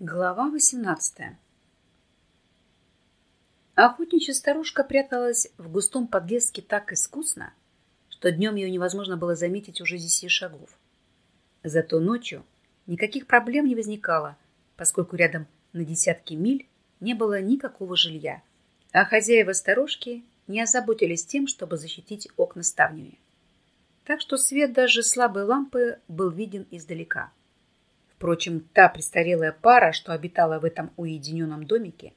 Глава 18 Охотничья старушка пряталась в густом подлеске так искусно, что днем ее невозможно было заметить уже десяти шагов. Зато ночью никаких проблем не возникало, поскольку рядом на десятки миль не было никакого жилья, а хозяева сторожки не озаботились тем, чтобы защитить окна ставнями. Так что свет даже слабой лампы был виден издалека – Впрочем, та престарелая пара, что обитала в этом уединенном домике,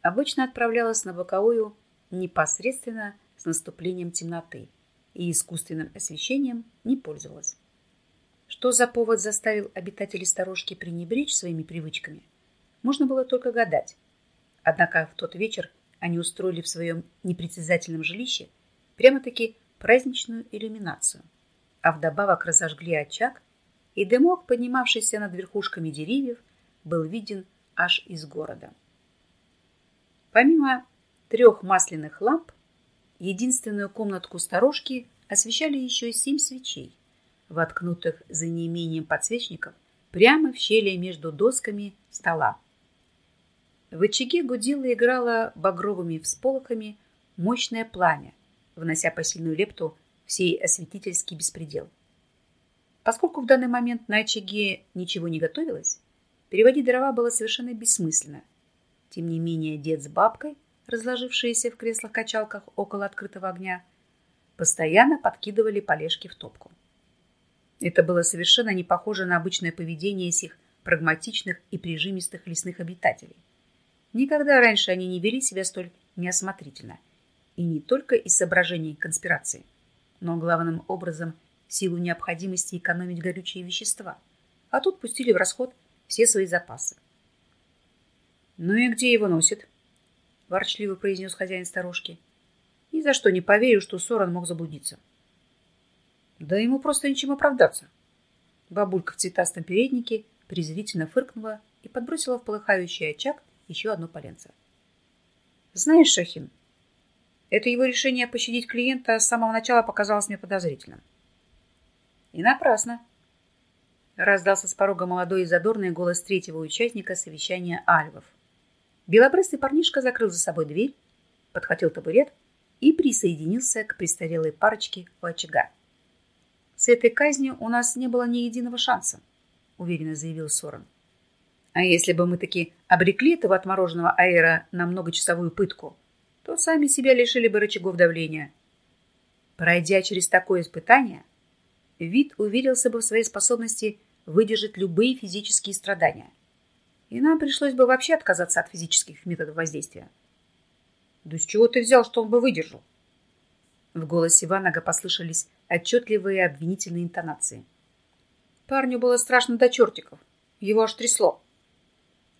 обычно отправлялась на боковую непосредственно с наступлением темноты и искусственным освещением не пользовалась. Что за повод заставил обитателей сторожки пренебречь своими привычками, можно было только гадать. Однако в тот вечер они устроили в своем непритязательном жилище прямо-таки праздничную иллюминацию, а вдобавок разожгли очаг и дымок, поднимавшийся над верхушками деревьев, был виден аж из города. Помимо трех масляных ламп, единственную комнатку сторожки освещали еще семь свечей, воткнутых за неимением подсвечников прямо в щели между досками стола. В очаге гудело и играло багровыми всполохами мощное пламя, внося посильную лепту в сей осветительский беспредел. Поскольку в данный момент на очаге ничего не готовилось, переводить дрова было совершенно бессмысленно. Тем не менее, дед с бабкой, разложившиеся в креслах-качалках около открытого огня, постоянно подкидывали полежки в топку. Это было совершенно не похоже на обычное поведение сих прагматичных и прижимистых лесных обитателей. Никогда раньше они не вели себя столь неосмотрительно. И не только из соображений конспирации, но главным образом – в силу необходимости экономить горючие вещества, а тут пустили в расход все свои запасы. «Ну и где его носит?» – ворчливо произнес хозяин сторожки. «Ни за что не поверю, что Соран мог заблудиться». «Да ему просто нечем оправдаться». Бабулька в цветастом переднике презрительно фыркнула и подбросила в полыхающий очаг еще одно поленце. «Знаешь, Шахин, это его решение пощадить клиента с самого начала показалось мне подозрительным. И напрасно. Раздался с порога молодой и задорный голос третьего участника совещания альвов. Белобрысый парнишка закрыл за собой дверь, подхватил табурет и присоединился к престарелой парочке у очага. «С этой казнью у нас не было ни единого шанса», — уверенно заявил Соран. «А если бы мы таки обрекли этого отмороженного аэра на многочасовую пытку, то сами себя лишили бы рычагов давления. Пройдя через такое испытание, — Вид уверился бы в своей способности выдержать любые физические страдания. И нам пришлось бы вообще отказаться от физических методов воздействия. «Да с чего ты взял, что он бы выдержал?» В голосе Ванага послышались отчетливые обвинительные интонации. Парню было страшно до чертиков. Его аж трясло.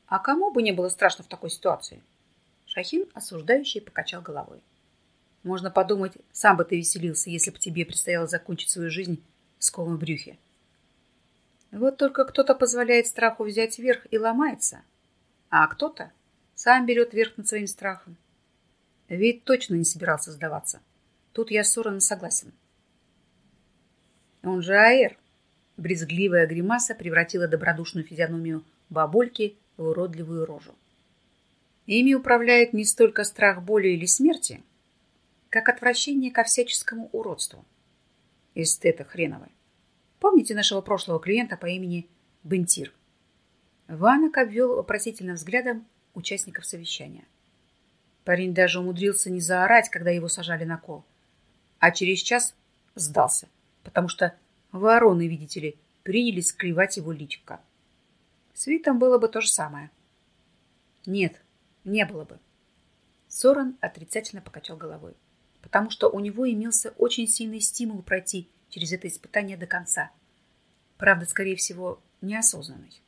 А кому бы не было страшно в такой ситуации? Шахин осуждающий покачал головой. Можно подумать, сам бы ты веселился, если бы тебе предстояло закончить свою жизнь сколом в брюхе. Вот только кто-то позволяет страху взять верх и ломается, а кто-то сам берет верх над своим страхом. Вид точно не собирался сдаваться. Тут я с Сораном согласен. Он же Аэр. Брезгливая гримаса превратила добродушную физиономию бабульки в уродливую рожу. Ими управляет не столько страх боли или смерти, как отвращение ко всяческому уродству. Эстета хреновая. Помните нашего прошлого клиента по имени Бентир? Ванок обвел вопросительным взглядом участников совещания. Парень даже умудрился не заорать, когда его сажали на кол, а через час сдался, потому что вороны, видите ли, принялись клевать его личико. С Витом было бы то же самое. Нет, не было бы. Соран отрицательно покачал головой потому что у него имелся очень сильный стимул пройти через это испытание до конца. Правда, скорее всего, неосознанный.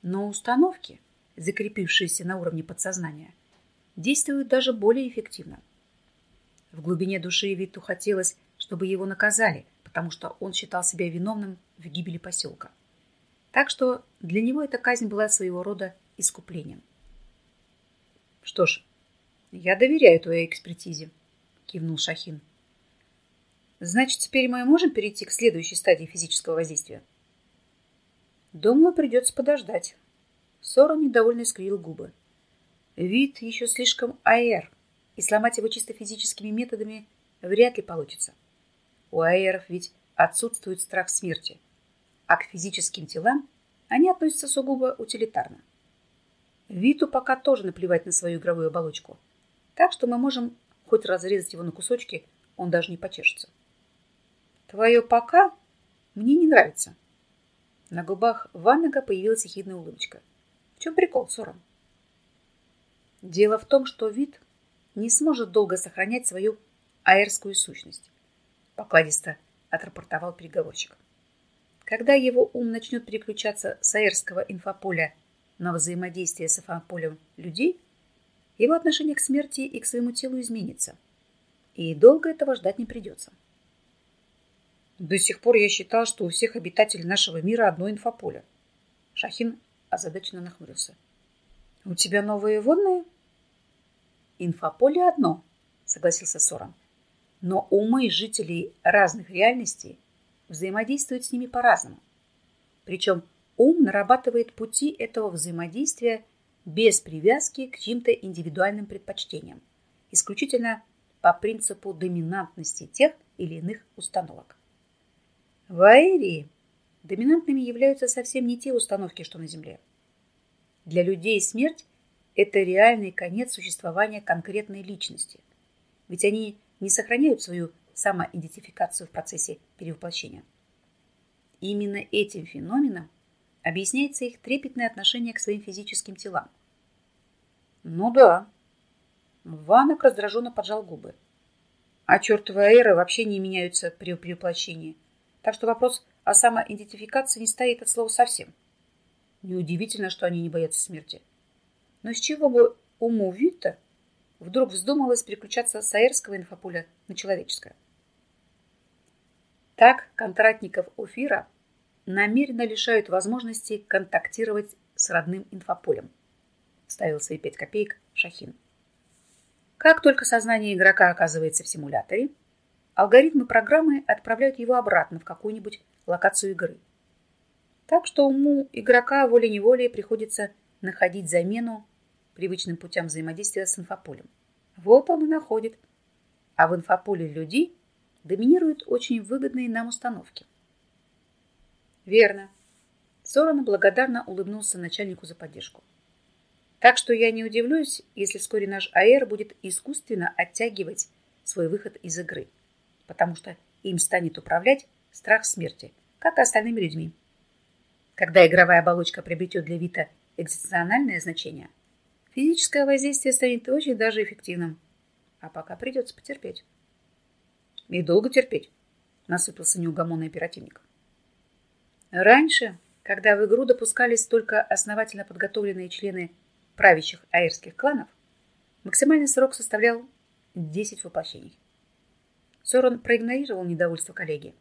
Но установки, закрепившиеся на уровне подсознания, действуют даже более эффективно. В глубине души Виту хотелось, чтобы его наказали, потому что он считал себя виновным в гибели поселка. Так что для него эта казнь была своего рода искуплением. Что ж, я доверяю твоей экспертизе, кивнул Шахин. Значит, теперь мы можем перейти к следующей стадии физического воздействия? Думаю, придется подождать. Сорон недовольно искривил губы. Вид еще слишком аэр, и сломать его чисто физическими методами вряд ли получится. У аэров ведь отсутствует страх смерти, а к физическим телам они относятся сугубо утилитарно. Виту пока тоже наплевать на свою игровую оболочку, так что мы можем хоть разрезать его на кусочки, он даже не почешется. Твое «пока» мне не нравится. На губах Ваннага появилась ехидная улыбочка. В чем прикол, Сором? Дело в том, что вид не сможет долго сохранять свою аэрскую сущность. Покладисто отрапортовал переговорщик. Когда его ум начнет переключаться с аэрского инфополя на взаимодействие с инфополем людей, его отношение к смерти и к своему телу изменится. И долго этого ждать не придется. До сих пор я считал, что у всех обитателей нашего мира одно инфополе. Шахин озадаченно нахмурился. У тебя новые водные? Инфополе одно, согласился Соран. Но умы жителей разных реальностей взаимодействуют с ними по-разному. Причем ум нарабатывает пути этого взаимодействия без привязки к чьим-то индивидуальным предпочтениям, исключительно по принципу доминантности тех или иных установок. В Аэрии доминантными являются совсем не те установки, что на Земле. Для людей смерть – это реальный конец существования конкретной личности, ведь они не сохраняют свою самоидентификацию в процессе перевоплощения. Именно этим феноменом объясняется их трепетное отношение к своим физическим телам. Ну да. Ванок раздраженно поджал губы. А чертовы аэры вообще не меняются при перевоплощении. Так что вопрос о самоидентификации не стоит от слова совсем. Неудивительно, что они не боятся смерти. Но с чего бы уму Витта вдруг вздумалось переключаться с аэрского инфополя на человеческое? Так контрактников Офира намеренно лишают возможности контактировать с родным инфополем. Ставил свои пять копеек Шахин. Как только сознание игрока оказывается в симуляторе, алгоритмы программы отправляют его обратно в какую-нибудь локацию игры. Так что уму игрока волей-неволей приходится находить замену привычным путям взаимодействия с инфополем. Вот он и находит. А в инфополе людей доминируют очень выгодные нам установки. Верно. Сорон благодарно улыбнулся начальнику за поддержку. Так что я не удивлюсь, если вскоре наш АЭР будет искусственно оттягивать свой выход из игры, потому что им станет управлять страх смерти, как и остальными людьми. Когда игровая оболочка приобретет для Вита экзистенциальное значение, физическое воздействие станет очень даже эффективным. А пока придется потерпеть. И долго терпеть, насыпался неугомонный оперативник. Раньше, когда в игру допускались только основательно подготовленные члены правящих аэрских кланов, максимальный срок составлял 10 воплощений. Сорон проигнорировал недовольство коллеги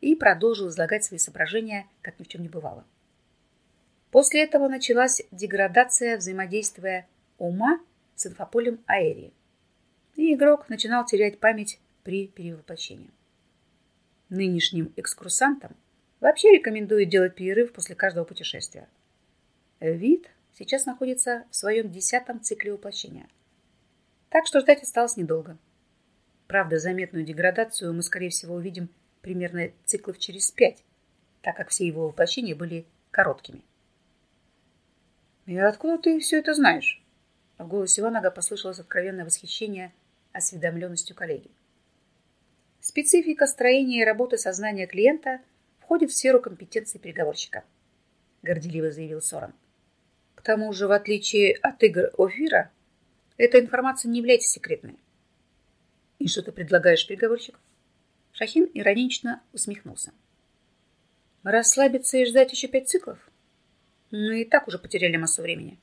и продолжил излагать свои соображения, как ни в чем не бывало. После этого началась деградация взаимодействия ума с инфополем аэрии, и игрок начинал терять память при перевоплощении. Нынешним экскурсантам вообще рекомендую делать перерыв после каждого путешествия. Вид сейчас находится в своем десятом цикле воплощения. Так что ждать осталось недолго. Правда, заметную деградацию мы, скорее всего, увидим примерно циклов через пять, так как все его воплощения были короткими. «И откуда ты все это знаешь?» В голосе Иванага послышалось откровенное восхищение осведомленностью коллеги. Специфика строения и работы сознания клиента входит в сферу компетенции переговорщика, горделиво заявил Соран. К тому же, в отличие от игр Офира, эта информация не является секретной. И что ты предлагаешь, переговорщик? Шахин иронично усмехнулся. Расслабиться и ждать еще пять циклов? Мы и так уже потеряли массу времени.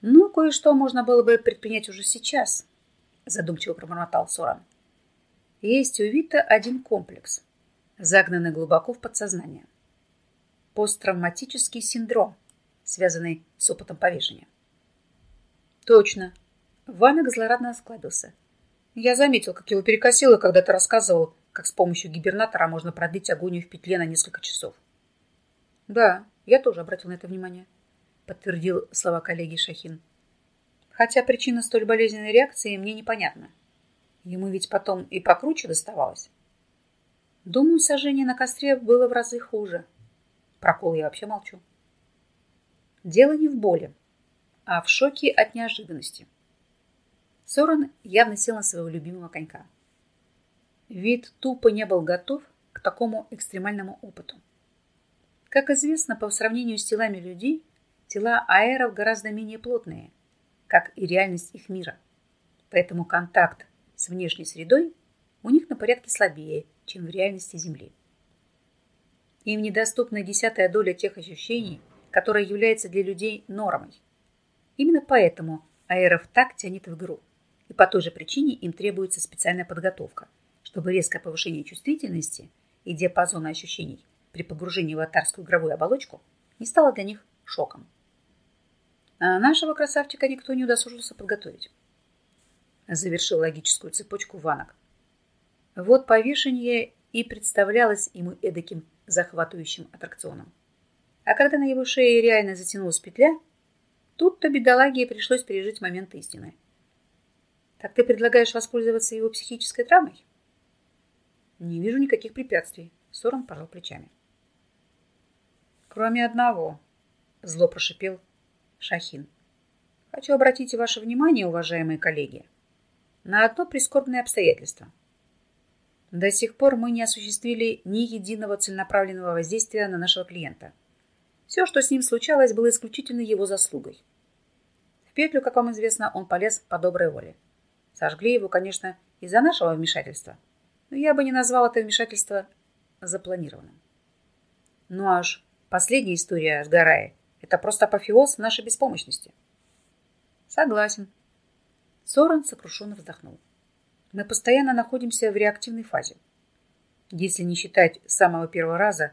Ну, кое-что можно было бы предпринять уже сейчас, задумчиво пробормотал Соран. Есть у Вита один комплекс, загнанный глубоко в подсознание. Посттравматический синдром – связанный с опытом повешения. Точно. Ванек злорадно осклабился. Я заметил, как его перекосило, когда ты рассказывал, как с помощью гибернатора можно продлить агонию в петле на несколько часов. Да, я тоже обратил на это внимание. подтвердил слова коллеги Шахин. Хотя причина столь болезненной реакции мне непонятна. Ему ведь потом и покруче доставалось. Думаю, сожжение на костре было в разы хуже. Про кол я вообще молчу. Дело не в боли, а в шоке от неожиданности. Сорон явно сел на своего любимого конька. Вид тупо не был готов к такому экстремальному опыту. Как известно, по сравнению с телами людей, тела аэров гораздо менее плотные, как и реальность их мира. Поэтому контакт с внешней средой у них на порядке слабее, чем в реальности Земли. Им недоступна десятая доля тех ощущений, которая является для людей нормой. Именно поэтому аэров так тянет в игру. И по той же причине им требуется специальная подготовка, чтобы резкое повышение чувствительности и диапазона ощущений при погружении в атарскую игровую оболочку не стало для них шоком. А нашего красавчика никто не удосужился подготовить. Завершил логическую цепочку Ванок. Вот повешение и представлялось ему эдаким захватывающим аттракционом. А когда на его шее реально затянулась петля, тут-то бедолаге пришлось пережить момент истины. Так ты предлагаешь воспользоваться его психической травмой? Не вижу никаких препятствий. Сорон пожал плечами. Кроме одного, зло прошипел Шахин. Хочу обратить ваше внимание, уважаемые коллеги, на одно прискорбное обстоятельство – до сих пор мы не осуществили ни единого целенаправленного воздействия на нашего клиента. Все, что с ним случалось, было исключительно его заслугой. В петлю, как вам известно, он полез по доброй воле. Сожгли его, конечно, из-за нашего вмешательства, но я бы не назвал это вмешательство запланированным. Ну аж последняя история с Гарай – это просто апофеоз нашей беспомощности. Согласен. Сорен сокрушенно вздохнул мы постоянно находимся в реактивной фазе. Если не считать самого первого раза,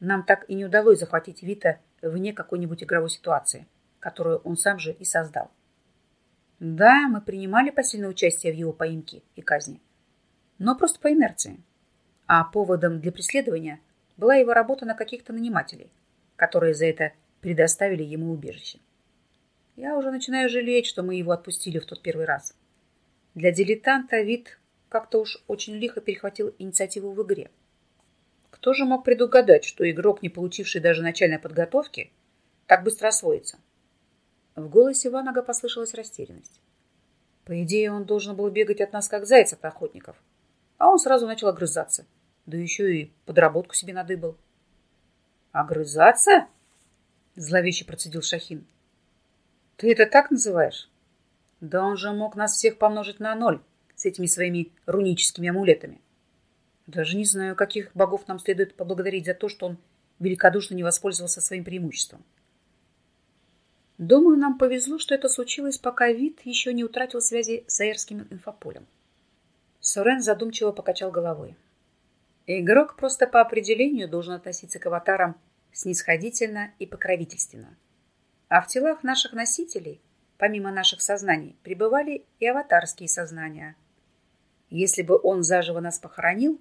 нам так и не удалось захватить Вита вне какой-нибудь игровой ситуации, которую он сам же и создал. Да, мы принимали посильное участие в его поимке и казни, но просто по инерции. А поводом для преследования была его работа на каких-то нанимателей, которые за это предоставили ему убежище. Я уже начинаю жалеть, что мы его отпустили в тот первый раз. Для дилетанта вид как-то уж очень лихо перехватил инициативу в игре. Кто же мог предугадать, что игрок, не получивший даже начальной подготовки, так быстро освоится? В голосе Ванага послышалась растерянность. По идее, он должен был бегать от нас, как заяц от охотников. А он сразу начал огрызаться. Да еще и подработку себе надыбал. «Огрызаться?» — зловеще процедил Шахин. «Ты это так называешь?» Да он же мог нас всех помножить на ноль с этими своими руническими амулетами. Даже не знаю, каких богов нам следует поблагодарить за то, что он великодушно не воспользовался своим преимуществом. Думаю, нам повезло, что это случилось, пока вид еще не утратил связи с аэрским инфополем. Сорен задумчиво покачал головой. Игрок просто по определению должен относиться к аватарам снисходительно и покровительственно. А в телах наших носителей – помимо наших сознаний, пребывали и аватарские сознания. Если бы он заживо нас похоронил,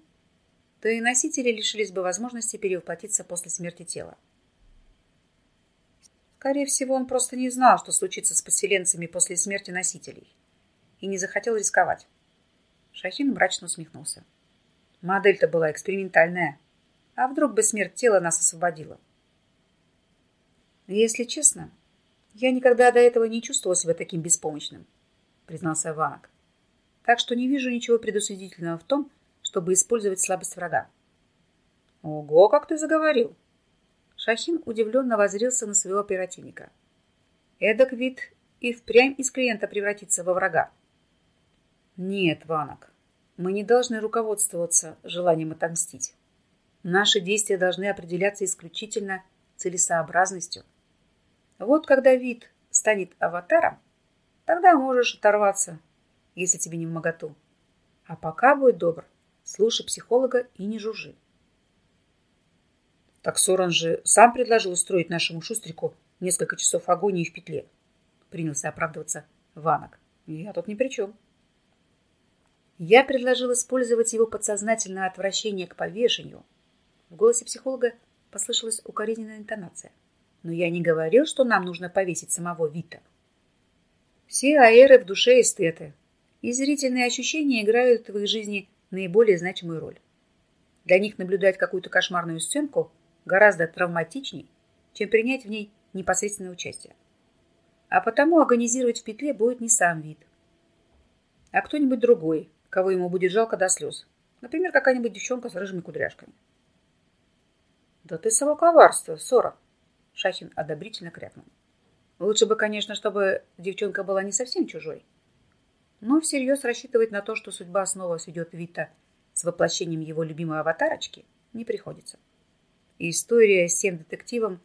то и носители лишились бы возможности перевоплотиться после смерти тела. Скорее всего, он просто не знал, что случится с поселенцами после смерти носителей, и не захотел рисковать. Шахин мрачно усмехнулся. Модель-то была экспериментальная. А вдруг бы смерть тела нас освободила? Если честно, я никогда до этого не чувствовал себя таким беспомощным, признался Ванок. Так что не вижу ничего предусудительного в том, чтобы использовать слабость врага. Ого, как ты заговорил! Шахин удивленно возрился на своего оперативника. Эдак вид и впрямь из клиента превратится во врага. Нет, Ванок, мы не должны руководствоваться желанием отомстить. Наши действия должны определяться исключительно целесообразностью. Вот когда вид станет аватаром, тогда можешь оторваться, если тебе не в моготу. А пока будь добр, слушай психолога и не жужжи. Так Соран же сам предложил устроить нашему шустрику несколько часов агонии в петле. Принялся оправдываться Ванок. Я тут ни при чем. Я предложил использовать его подсознательное отвращение к повешению. В голосе психолога послышалась укоризненная интонация. Но я не говорил, что нам нужно повесить самого Вита. Все аэры в душе эстеты, и зрительные ощущения играют в их жизни наиболее значимую роль. Для них наблюдать какую-то кошмарную сценку гораздо травматичней, чем принять в ней непосредственное участие. А потому организировать в петле будет не сам вид, а кто-нибудь другой, кого ему будет жалко до слез. Например, какая-нибудь девчонка с рыжими кудряшками. «Да ты само коварство, Сора!» Шахин одобрительно крякнул. «Лучше бы, конечно, чтобы девчонка была не совсем чужой. Но всерьез рассчитывать на то, что судьба снова сведет Вита с воплощением его любимой аватарочки, не приходится. И история с тем детективом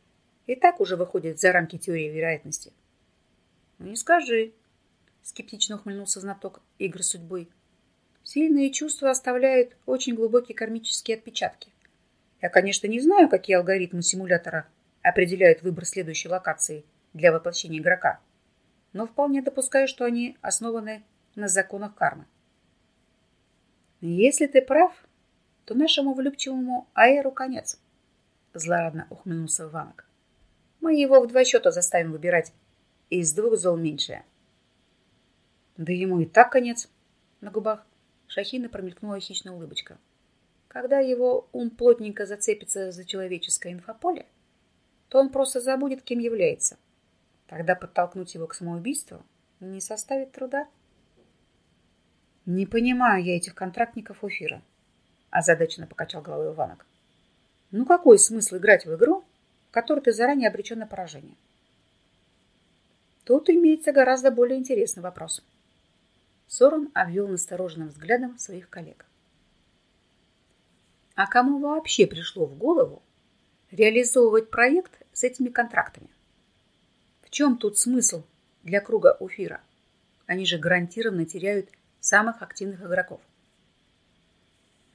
и так уже выходит за рамки теории вероятности. «Ну, не скажи», — скептично ухмыльнулся знаток игр судьбы. «Сильные чувства оставляют очень глубокие кармические отпечатки. Я, конечно, не знаю, какие алгоритмы симулятора определяют выбор следующей локации для воплощения игрока, но вполне допускаю, что они основаны на законах кармы. Если ты прав, то нашему влюбчивому Аэру конец. Злорадно ухмыльнулся Ванок. Мы его в два счета заставим выбирать из двух зол меньшее. Да ему и так конец. На губах Шахина промелькнула хищная улыбочка. Когда его ум плотненько зацепится за человеческое инфополе, то он просто забудет, кем является. Тогда подтолкнуть его к самоубийству не составит труда. Не понимаю я этих контрактников Уфира. Озадаченно покачал головой Иванок. Ну какой смысл играть в игру, в которой ты заранее обречен на поражение? Тут имеется гораздо более интересный вопрос. Сорон обвел настороженным взглядом своих коллег. А кому вообще пришло в голову реализовывать проект с этими контрактами? В чем тут смысл для круга Уфира? Они же гарантированно теряют самых активных игроков.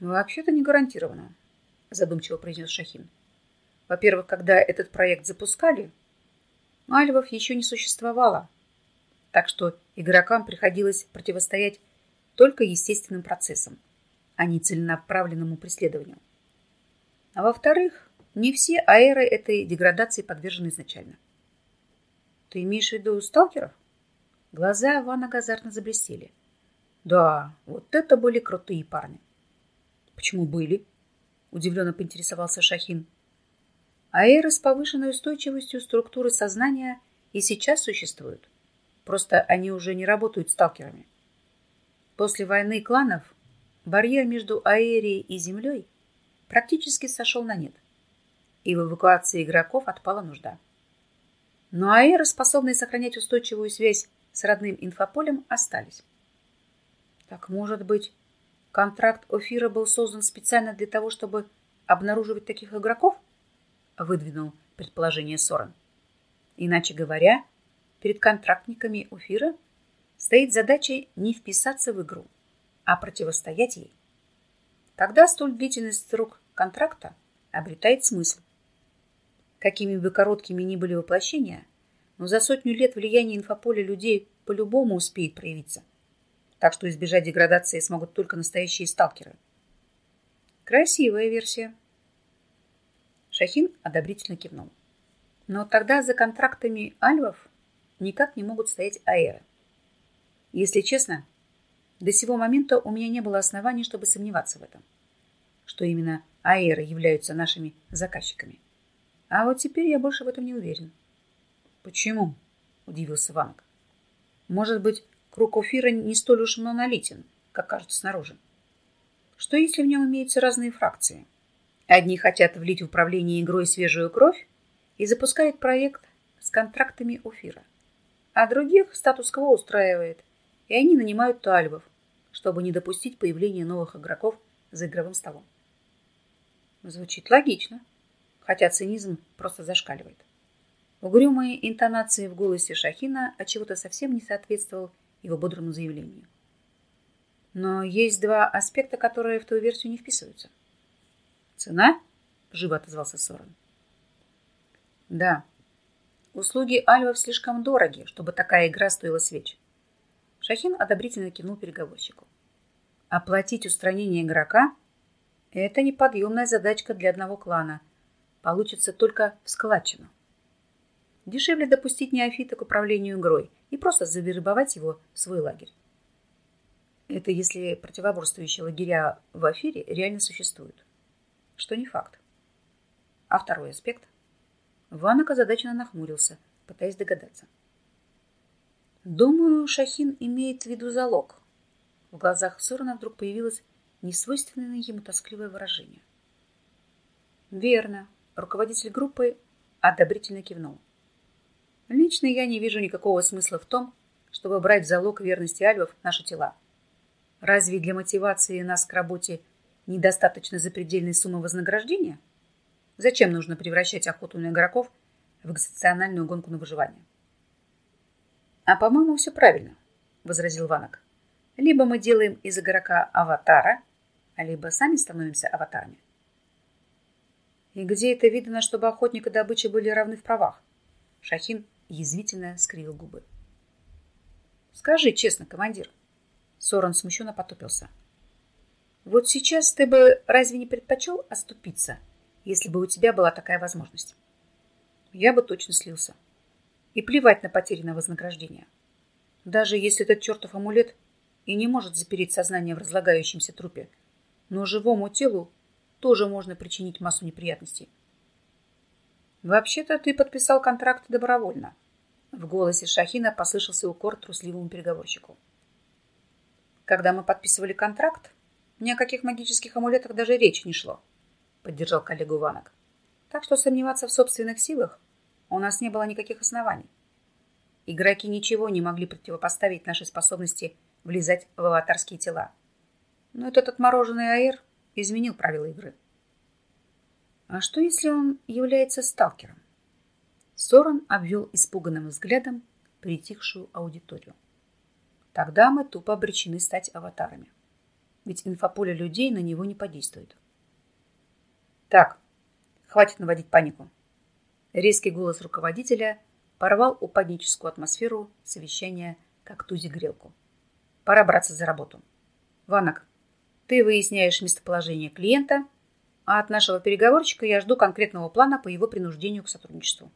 «Вообще-то не гарантированно», – задумчиво произнес Шахин. «Во-первых, когда этот проект запускали, альвов еще не существовало, так что игрокам приходилось противостоять только естественным процессам, а не целенаправленному преследованию. А во-вторых, не все аэры этой деградации подвержены изначально. Ты имеешь в виду сталкеров? Глаза Вана газарно заблестели. Да, вот это были крутые парни. Почему были? Удивленно поинтересовался Шахин. Аэры с повышенной устойчивостью структуры сознания и сейчас существуют. Просто они уже не работают сталкерами. После войны кланов барьер между Аэрией и Землей практически сошел на нет, и в эвакуации игроков отпала нужда. Но аэры, способные сохранять устойчивую связь с родным инфополем, остались. Так, может быть, контракт Офира был создан специально для того, чтобы обнаруживать таких игроков? Выдвинул предположение Сорен. Иначе говоря, перед контрактниками Офира стоит задача не вписаться в игру, а противостоять ей. Тогда столь длительный срок контракта обретает смысл. Какими бы короткими ни были воплощения, но за сотню лет влияние инфополя людей по-любому успеет проявиться так что избежать деградации смогут только настоящие сталкеры. Красивая версия. Шахин одобрительно кивнул. Но тогда за контрактами альвов никак не могут стоять аэры. Если честно, до сего момента у меня не было оснований, чтобы сомневаться в этом, что именно аэры являются нашими заказчиками. А вот теперь я больше в этом не уверен. Почему? Удивился Ванг. Может быть, Круг эфира не столь уж монолитен, как кажется снаружи. Что если в нем имеются разные фракции? Одни хотят влить в управление игрой свежую кровь и запускают проект с контрактами эфира, а других статус-кво устраивает, и они нанимают тальвов, чтобы не допустить появления новых игроков за игровым столом. Звучит логично, хотя цинизм просто зашкаливает. Угрюмые интонации в голосе Шахина отчего-то совсем не соответствовал его бодрому заявлению. Но есть два аспекта, которые в твою версию не вписываются. Цена? Живо отозвался Сорен. Да. Услуги альвов слишком дороги, чтобы такая игра стоила свеч. Шахин одобрительно кивнул переговорщику. Оплатить устранение игрока – это неподъемная задачка для одного клана. Получится только в складчину. Дешевле допустить неофита к управлению игрой и просто завербовать его в свой лагерь. Это если противоборствующие лагеря в эфире реально существуют. Что не факт. А второй аспект? Ванок озадаченно нахмурился, пытаясь догадаться. Думаю, Шахин имеет в виду залог. В глазах Сорона вдруг появилось несвойственное ему тоскливое выражение. Верно. Руководитель группы одобрительно кивнул. Лично я не вижу никакого смысла в том, чтобы брать в залог верности альвов наши тела. Разве для мотивации нас к работе недостаточно запредельной суммы вознаграждения? Зачем нужно превращать охоту на игроков в экзациональную гонку на выживание? А по-моему, все правильно, возразил Ванок. Либо мы делаем из игрока аватара, либо сами становимся аватарами. И где это видно, чтобы охотник и добыча были равны в правах? Шахин язвительно скривил губы. Скажи честно, командир. Сорон смущенно потупился. Вот сейчас ты бы разве не предпочел оступиться, если бы у тебя была такая возможность? Я бы точно слился. И плевать на потери на вознаграждение. Даже если этот чертов амулет и не может запереть сознание в разлагающемся трупе, но живому телу тоже можно причинить массу неприятностей. Вообще-то ты подписал контракт добровольно. В голосе Шахина послышался укор трусливому переговорщику. Когда мы подписывали контракт, ни о каких магических амулетах даже речи не шло, поддержал коллегу Ванок. Так что сомневаться в собственных силах у нас не было никаких оснований. Игроки ничего не могли противопоставить нашей способности влезать в аватарские тела. Но этот отмороженный аэр изменил правила игры. А что, если он является сталкером? Сорон обвел испуганным взглядом притихшую аудиторию. Тогда мы тупо обречены стать аватарами. Ведь инфополе людей на него не подействует. Так, хватит наводить панику. Резкий голос руководителя порвал упадническую атмосферу совещания, как тузи грелку. Пора браться за работу. Ванок, ты выясняешь местоположение клиента, а от нашего переговорщика я жду конкретного плана по его принуждению к сотрудничеству.